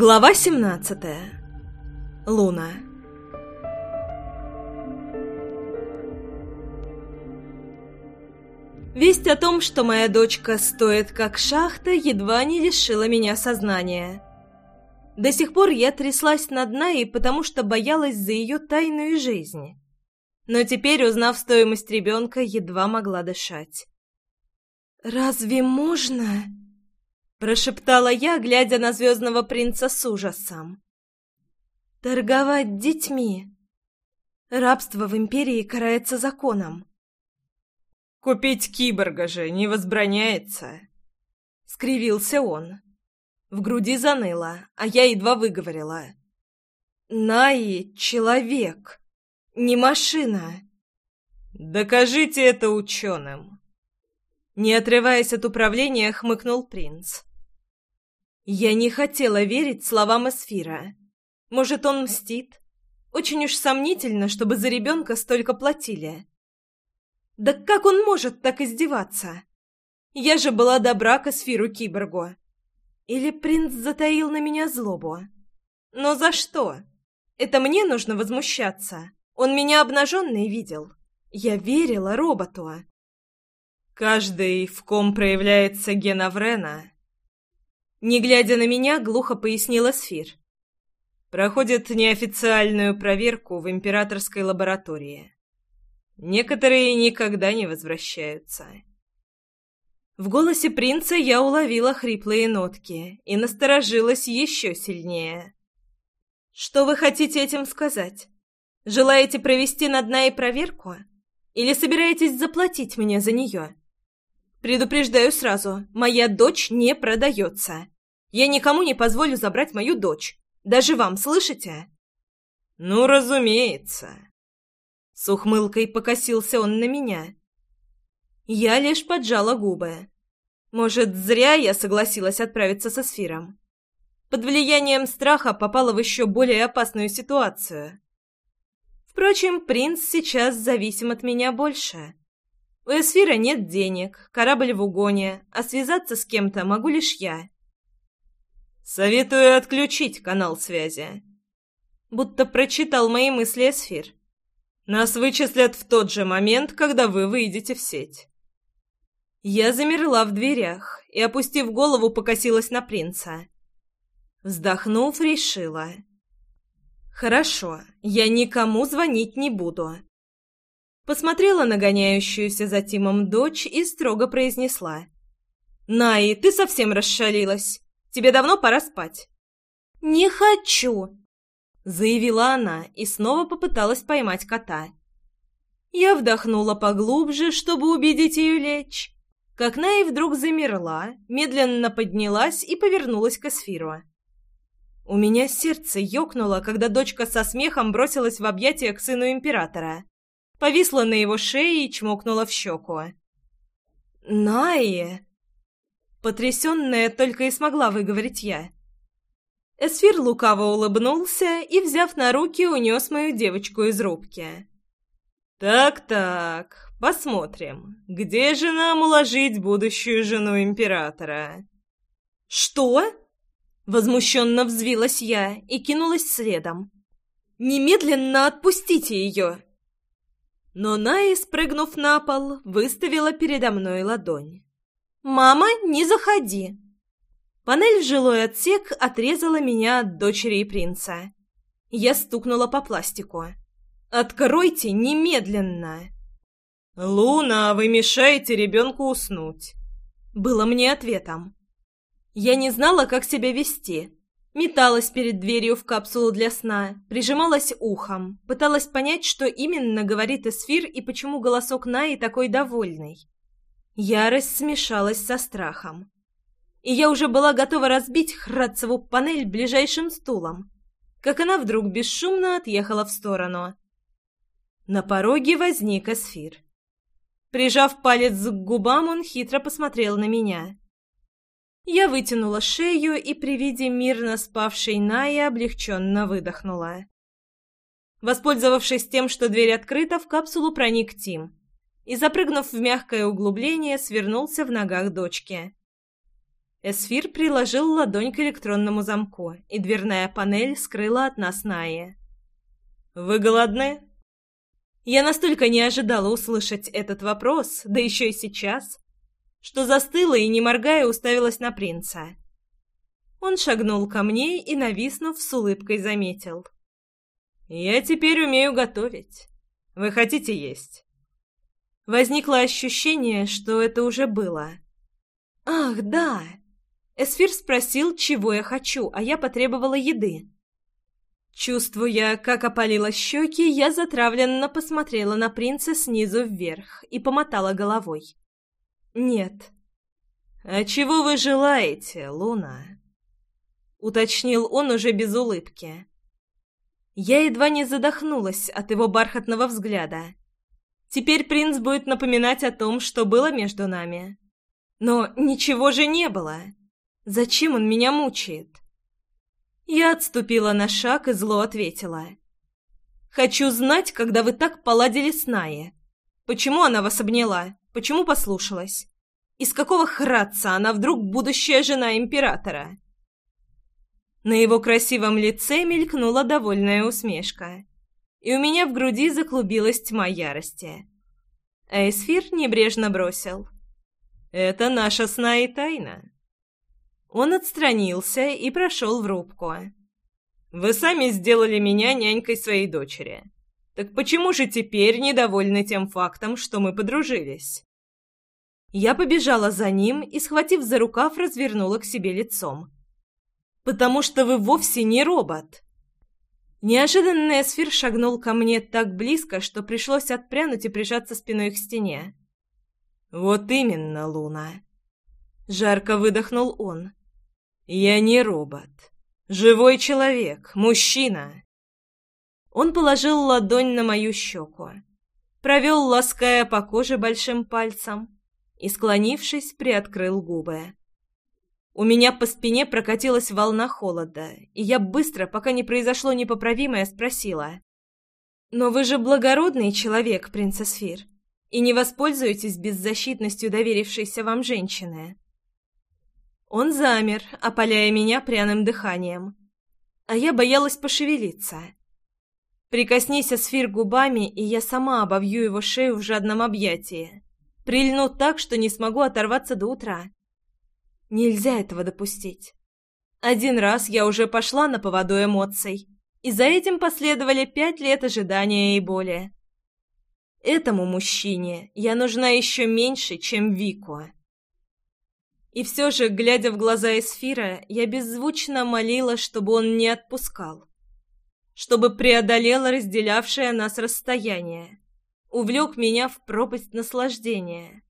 Глава 17. Луна. Весть о том, что моя дочка стоит как шахта, едва не лишила меня сознания. До сих пор я тряслась над Наей, потому что боялась за ее тайную жизнь. Но теперь, узнав стоимость ребенка, едва могла дышать. «Разве можно?» Прошептала я, глядя на звездного принца с ужасом. «Торговать детьми. Рабство в Империи карается законом». «Купить киборга же не возбраняется», — скривился он. В груди заныло, а я едва выговорила. «Наи — человек, не машина». «Докажите это ученым». Не отрываясь от управления, хмыкнул принц. Я не хотела верить словам Эсфира. Может, он мстит? Очень уж сомнительно, чтобы за ребенка столько платили. Да как он может так издеваться? Я же была добра к Эсфиру Киборгу. Или принц затаил на меня злобу? Но за что? Это мне нужно возмущаться. Он меня обнаженной видел. Я верила роботу. Каждый, в ком проявляется ген Аврена, не глядя на меня, глухо пояснила Сфир. Проходит неофициальную проверку в императорской лаборатории. Некоторые никогда не возвращаются. В голосе принца я уловила хриплые нотки и насторожилась еще сильнее. «Что вы хотите этим сказать? Желаете провести над Наей проверку? Или собираетесь заплатить мне за нее?» Предупреждаю сразу, моя дочь не продается. Я никому не позволю забрать мою дочь. Даже вам, слышите? Ну, разумеется. С ухмылкой покосился он на меня. Я лишь поджала губы. Может, зря я согласилась отправиться со Сфиром. Под влиянием страха попала в еще более опасную ситуацию. Впрочем, принц сейчас зависим от меня больше. У Эсфира нет денег, корабль в угоне, а связаться с кем-то могу лишь я. Советую отключить канал связи. Будто прочитал мои мысли Эсфир. Нас вычислят в тот же момент, когда вы выйдете в сеть. Я замерла в дверях и, опустив голову, покосилась на принца. Вздохнув, решила. «Хорошо, я никому звонить не буду посмотрела на гоняющуюся за Тимом дочь и строго произнесла. «Наи, ты совсем расшалилась. Тебе давно пора спать». «Не хочу», — заявила она и снова попыталась поймать кота. Я вдохнула поглубже, чтобы убедить ее лечь. Как Наи вдруг замерла, медленно поднялась и повернулась к Эсфиру. У меня сердце ёкнуло, когда дочка со смехом бросилась в объятия к сыну императора повисла на его шее и чмокнула в щеку. «Найе!» Потрясенная только и смогла выговорить я. Эсфир лукаво улыбнулся и, взяв на руки, унес мою девочку из рубки. «Так-так, посмотрим, где же нам уложить будущую жену императора?» «Что?» Возмущенно взвилась я и кинулась следом. «Немедленно отпустите ее!» Но Най, спрыгнув на пол, выставила передо мной ладонь. «Мама, не заходи!» Панель в жилой отсек отрезала меня от дочери и принца. Я стукнула по пластику. «Откройте немедленно!» «Луна, вы мешаете ребенку уснуть!» Было мне ответом. Я не знала, как себя вести, Металась перед дверью в капсулу для сна, прижималась ухом, пыталась понять, что именно говорит Эсфир и почему голосок Наи такой довольный. Ярость смешалась со страхом. И я уже была готова разбить Храдцеву панель ближайшим стулом, как она вдруг бесшумно отъехала в сторону. На пороге возник Эсфир. Прижав палец к губам, он хитро посмотрел на меня. Я вытянула шею и при виде мирно спавшей Наи облегченно выдохнула. Воспользовавшись тем, что дверь открыта, в капсулу проник Тим и, запрыгнув в мягкое углубление, свернулся в ногах дочки. Эсфир приложил ладонь к электронному замку, и дверная панель скрыла от нас Наи. «Вы голодны?» Я настолько не ожидала услышать этот вопрос, да еще и сейчас, что застыла и, не моргая, уставилась на принца. Он шагнул ко мне и, нависнув, с улыбкой заметил. «Я теперь умею готовить. Вы хотите есть?» Возникло ощущение, что это уже было. «Ах, да!» Эсфир спросил, чего я хочу, а я потребовала еды. Чувствуя, как опалило щеки, я затравленно посмотрела на принца снизу вверх и помотала головой. «Нет». «А чего вы желаете, Луна?» Уточнил он уже без улыбки. Я едва не задохнулась от его бархатного взгляда. Теперь принц будет напоминать о том, что было между нами. Но ничего же не было. Зачем он меня мучает? Я отступила на шаг и зло ответила. «Хочу знать, когда вы так поладили с Наей. Почему она вас обняла? Почему послушалась? Из какого хратца она вдруг будущая жена императора?» На его красивом лице мелькнула довольная усмешка, и у меня в груди заклубилась тьма ярости. А Эсфир небрежно бросил. «Это наша сна и тайна». Он отстранился и прошел в рубку. «Вы сами сделали меня нянькой своей дочери. Так почему же теперь недовольны тем фактом, что мы подружились?» Я побежала за ним и, схватив за рукав, развернула к себе лицом. «Потому что вы вовсе не робот!» Неожиданно Эсфир шагнул ко мне так близко, что пришлось отпрянуть и прижаться спиной к стене. «Вот именно, Луна!» Жарко выдохнул он. «Я не робот. Живой человек, мужчина». Он положил ладонь на мою щеку, провел, лаская по коже большим пальцем, и, склонившись, приоткрыл губы. У меня по спине прокатилась волна холода, и я быстро, пока не произошло непоправимое, спросила. «Но вы же благородный человек, принцесс Фир, и не воспользуетесь беззащитностью доверившейся вам женщины?» Он замер, опаляя меня пряным дыханием. А я боялась пошевелиться. Прикоснись Асфир губами, и я сама обовью его шею в жадном объятии. Прильну так, что не смогу оторваться до утра. Нельзя этого допустить. Один раз я уже пошла на поводу эмоций, и за этим последовали пять лет ожидания и боли. Этому мужчине я нужна еще меньше, чем Вику. И все же, глядя в глаза Эсфира, я беззвучно молила, чтобы он не отпускал. Чтобы преодолел разделявшее нас расстояние. Увлек меня в пропасть наслаждения.